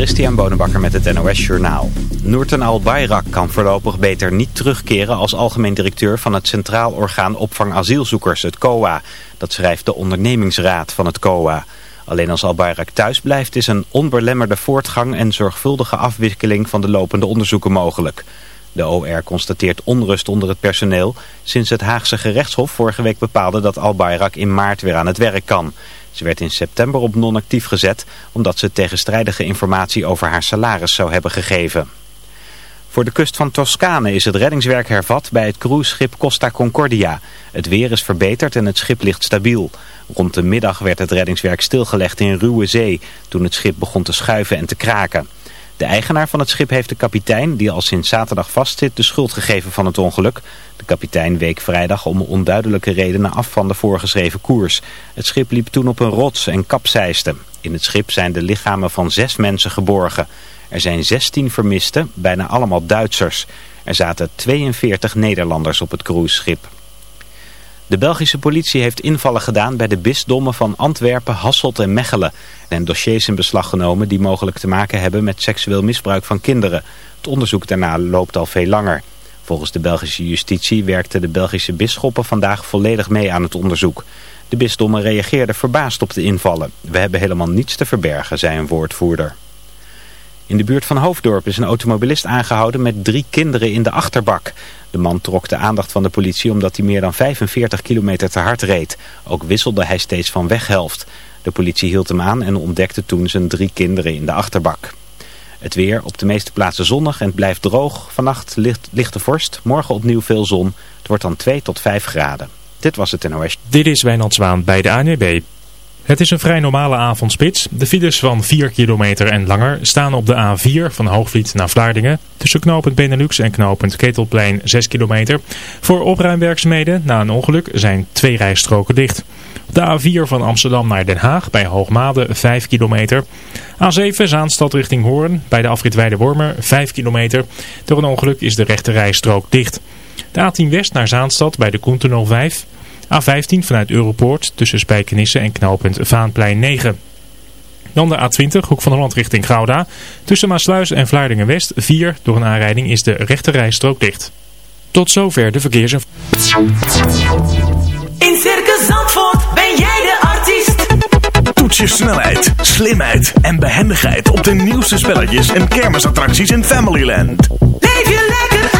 Christian Bonenbakker met het NOS Journaal. Noorten al-Bayrak kan voorlopig beter niet terugkeren als algemeen directeur van het Centraal Orgaan Opvang Asielzoekers, het COA. Dat schrijft de ondernemingsraad van het COA. Alleen als al-Bayrak thuis blijft is een onbelemmerde voortgang en zorgvuldige afwikkeling van de lopende onderzoeken mogelijk. De OR constateert onrust onder het personeel sinds het Haagse gerechtshof vorige week bepaalde dat al-Bayrak in maart weer aan het werk kan. Ze werd in september op non-actief gezet omdat ze tegenstrijdige informatie over haar salaris zou hebben gegeven. Voor de kust van Toscane is het reddingswerk hervat bij het cruiseschip Costa Concordia. Het weer is verbeterd en het schip ligt stabiel. Rond de middag werd het reddingswerk stilgelegd in ruwe zee toen het schip begon te schuiven en te kraken. De eigenaar van het schip heeft de kapitein, die al sinds zaterdag vastzit, de schuld gegeven van het ongeluk. De kapitein week vrijdag om onduidelijke redenen af van de voorgeschreven koers. Het schip liep toen op een rots en kapseiste. In het schip zijn de lichamen van zes mensen geborgen. Er zijn 16 vermisten, bijna allemaal Duitsers. Er zaten 42 Nederlanders op het cruiseschip. De Belgische politie heeft invallen gedaan bij de bisdommen van Antwerpen, Hasselt en Mechelen. En dossiers in beslag genomen die mogelijk te maken hebben met seksueel misbruik van kinderen. Het onderzoek daarna loopt al veel langer. Volgens de Belgische justitie werkten de Belgische bisschoppen vandaag volledig mee aan het onderzoek. De bisdommen reageerden verbaasd op de invallen. We hebben helemaal niets te verbergen, zei een woordvoerder. In de buurt van Hoofddorp is een automobilist aangehouden met drie kinderen in de achterbak. De man trok de aandacht van de politie omdat hij meer dan 45 kilometer te hard reed. Ook wisselde hij steeds van weghelft. De politie hield hem aan en ontdekte toen zijn drie kinderen in de achterbak. Het weer op de meeste plaatsen zonnig en het blijft droog. Vannacht ligt, lichte vorst, morgen opnieuw veel zon. Het wordt dan 2 tot 5 graden. Dit was het NOS. Dit is Wijnand Zwaan bij de ANWB. Het is een vrij normale avondspits. De files van 4 kilometer en langer staan op de A4 van Hoogvliet naar Vlaardingen. Tussen knooppunt Benelux en knooppunt Ketelplein 6 kilometer. Voor opruimwerkzaamheden na een ongeluk zijn twee rijstroken dicht. Op de A4 van Amsterdam naar Den Haag bij Hoogmade 5 kilometer. A7 Zaanstad richting Hoorn bij de afrit Wormer 5 kilometer. Door een ongeluk is de rechte rijstrook dicht. De A10 West naar Zaanstad bij de Koentunnel 5 A15 vanuit Europoort tussen Spijkenisse en knooppunt Vaanplein 9. Dan de A20, hoek van Holland richting Gouda. Tussen Maasluis en Vlaardingen-West 4. Door een aanrijding is de rechte rijstrook dicht. Tot zover de verkeersinformatie. In Circus Zandvoort ben jij de artiest. Toets je snelheid, slimheid en behendigheid op de nieuwste spelletjes en kermisattracties in Familyland. Leef je lekker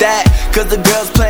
That. Cause the girls playing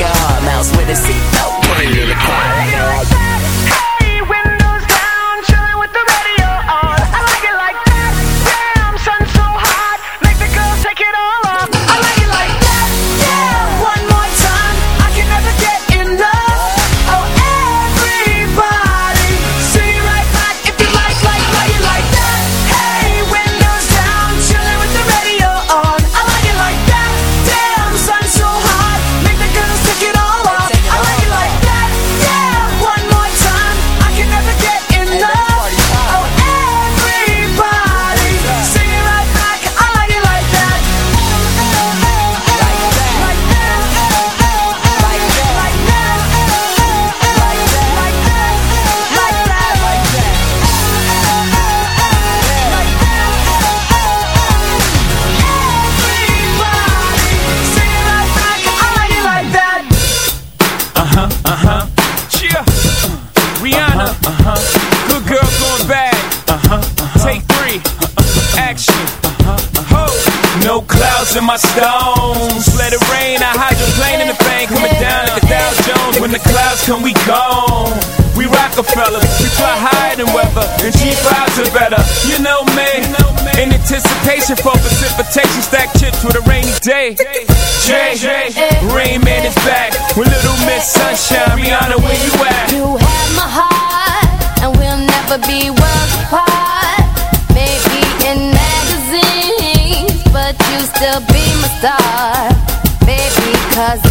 a mouse with a seatbelt. Put it in the car. No in my stones. Let it rain. I hydroplane in the bank. Coming down like a Dow Jones. When the clouds come, we gone. We Rockefeller. We fly higher than weather. And cheap vibes are better. You know me. In anticipation for precipitation. Stack chips with a rainy day. Jay. Rain Man is back. With Little Miss Sunshine. Rihanna, where you at? You have my heart, and we'll never be worlds arrasa.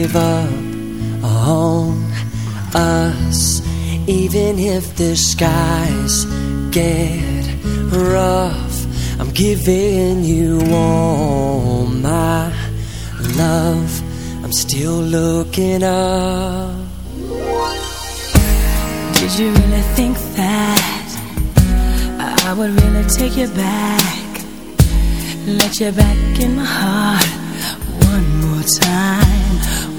Give up on us, even if the skies get rough. I'm giving you all my love. I'm still looking up. Did you really think that I would really take you back? Let you back in my heart one more time.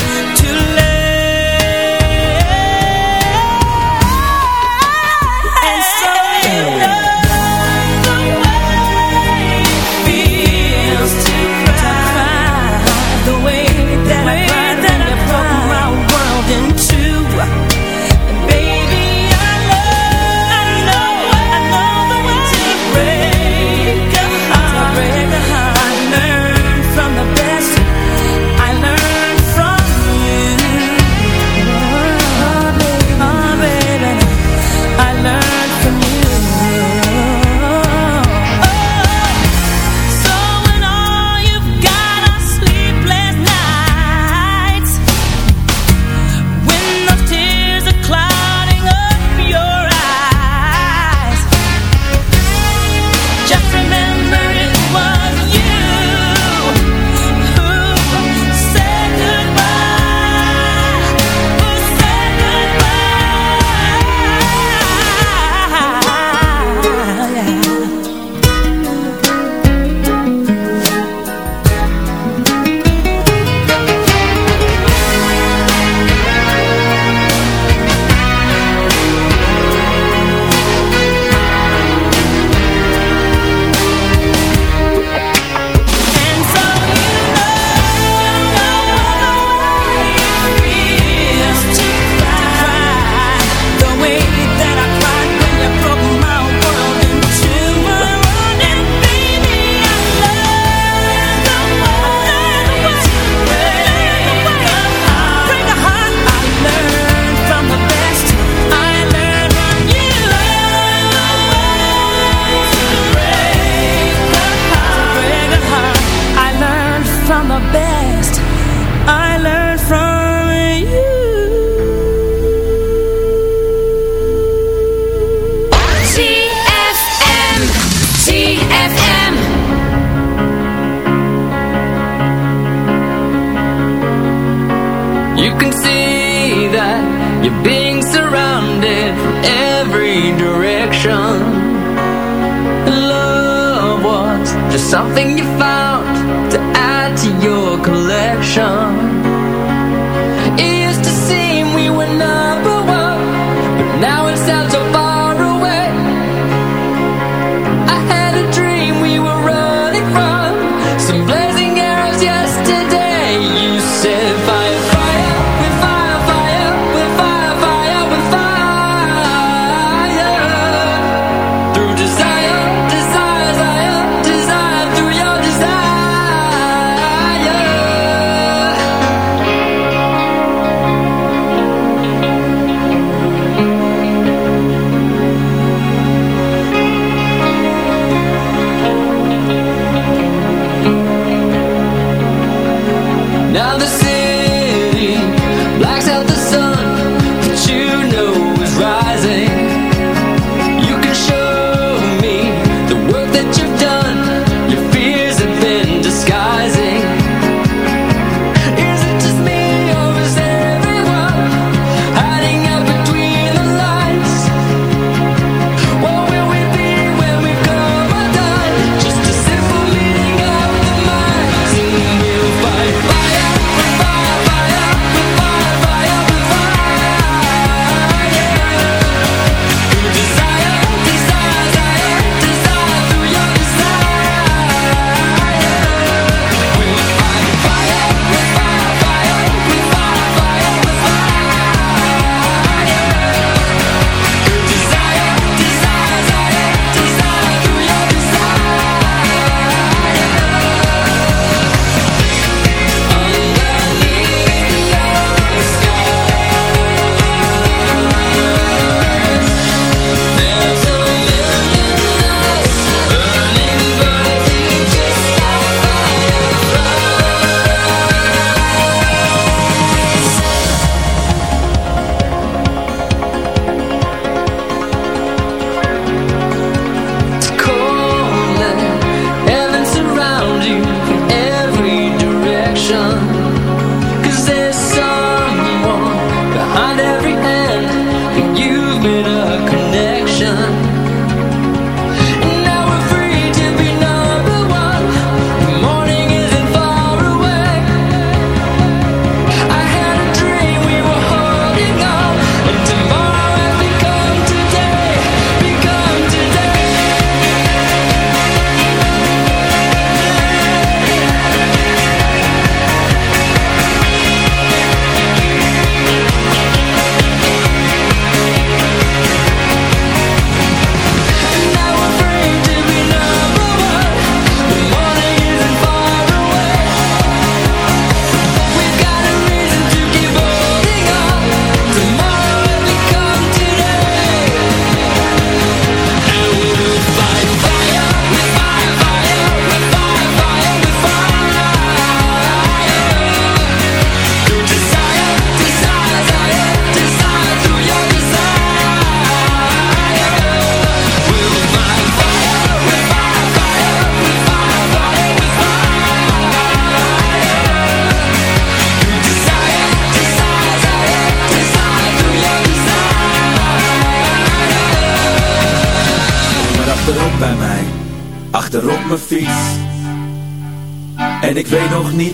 eyes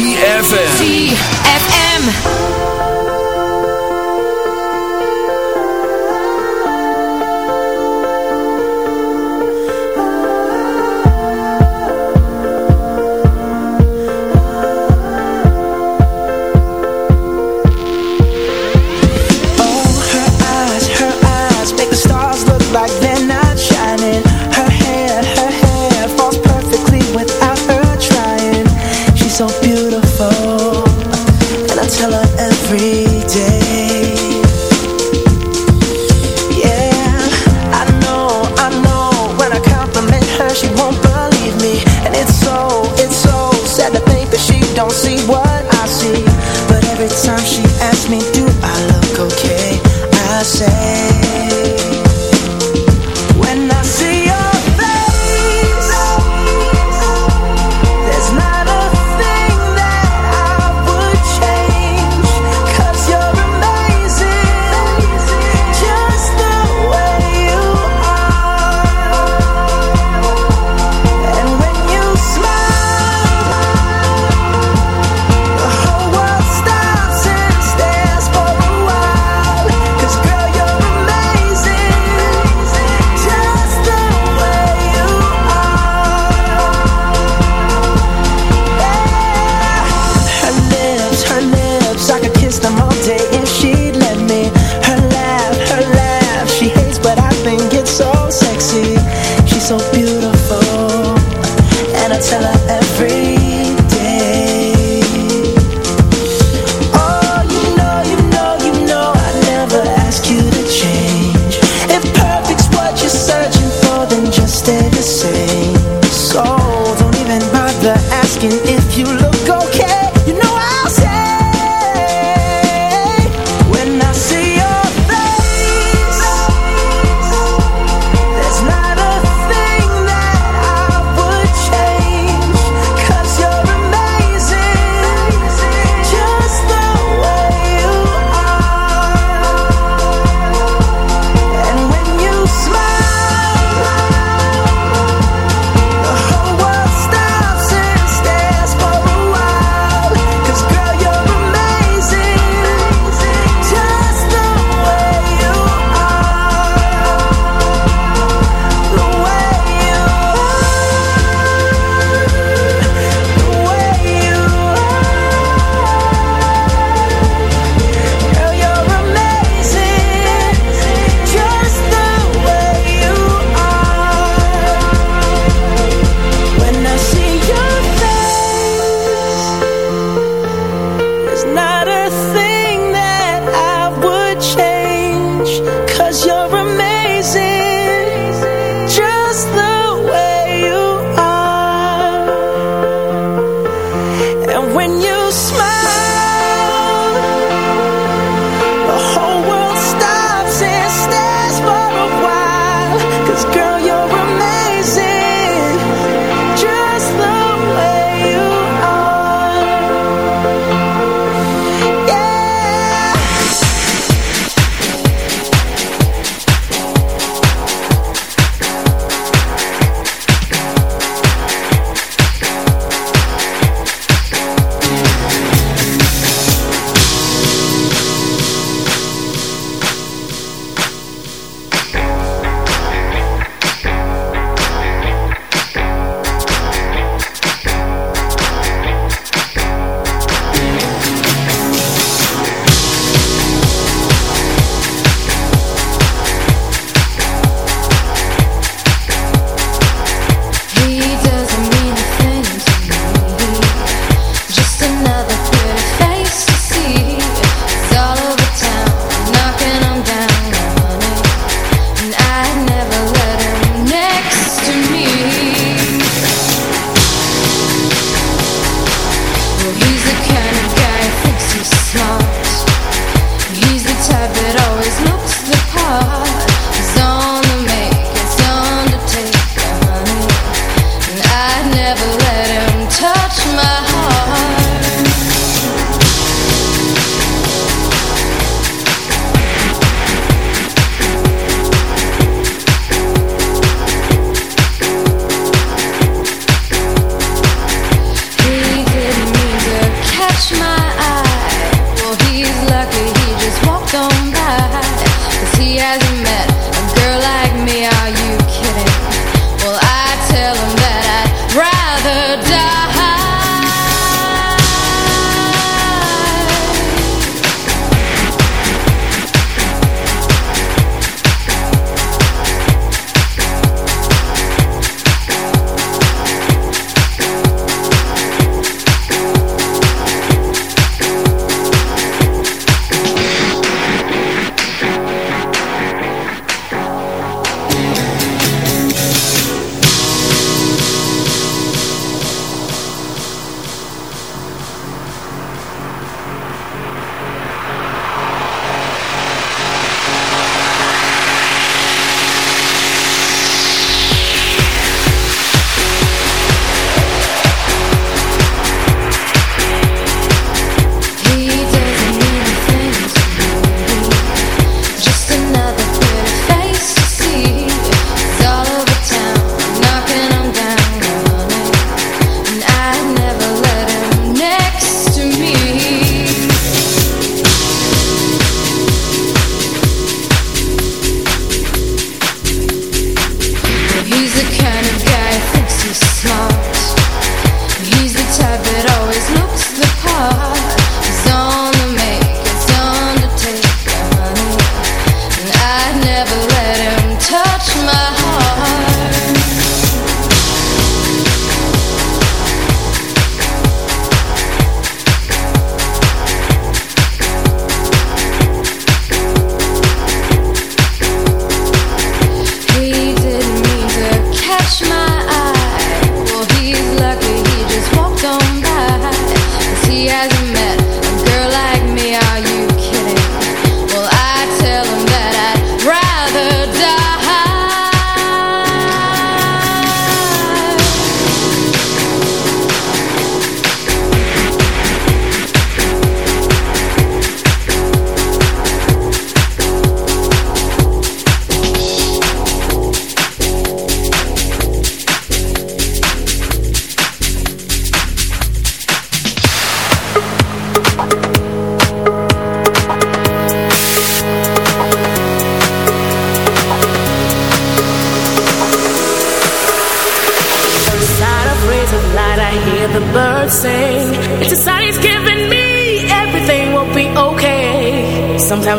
ZFM ZFM.